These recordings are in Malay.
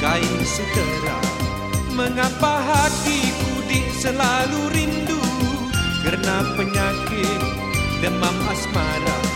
Kain sutera Mengapa hatiku dik selalu rindu? Kerana penyakit demam asmara.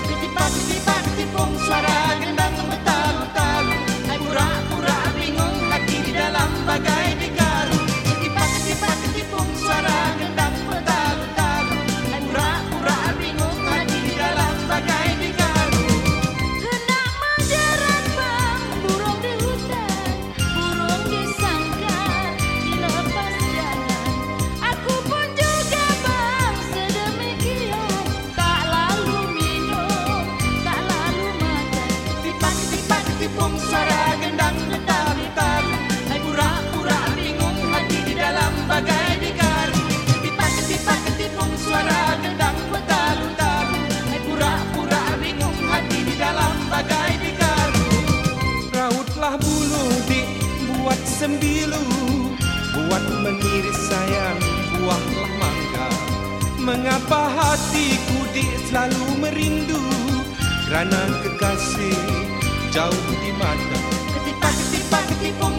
hatiku dia selalu merindu. Kerana kekasih jauh di mata ketipa ketipa ketipu